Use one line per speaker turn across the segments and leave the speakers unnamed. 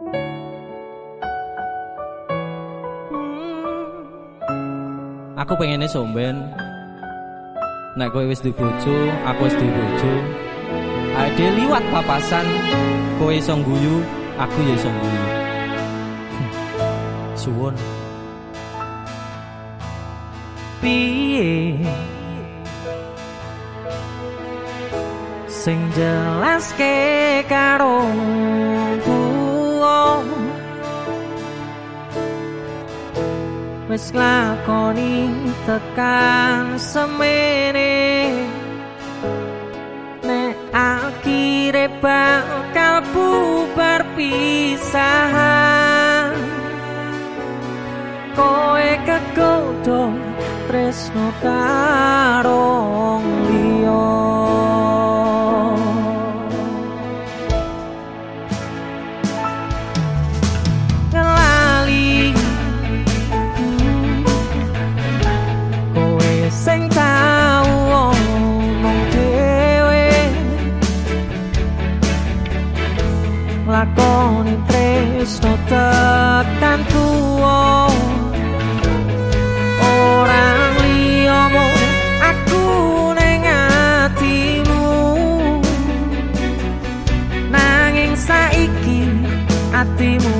Aku pengennya somben. Nek kowe wis dibojo, aku wis dibojo. Ade liwat papasan Kowe iso guyu, aku ya iso guyu Suwon Piye? Sing jelas ke karo wis lakoni tekan semene. Nek akhire bakal bubar pisahan. Koe kegodo tresno karong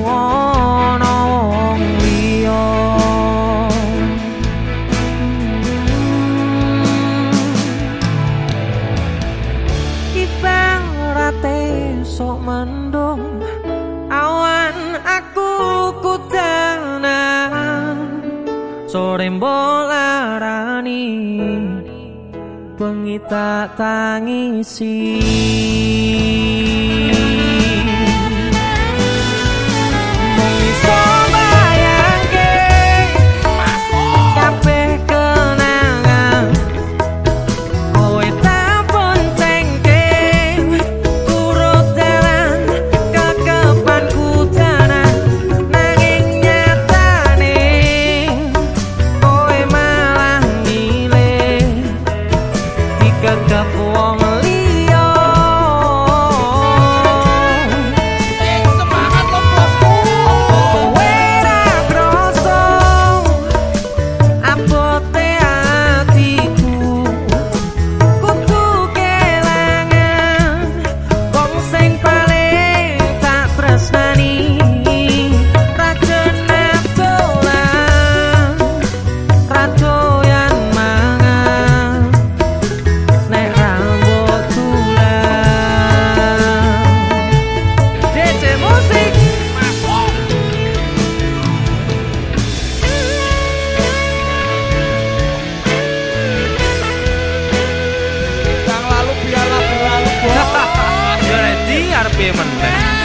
ana wong liya. Ibarate sok mendung sore bolarani bengi tak tangisi payment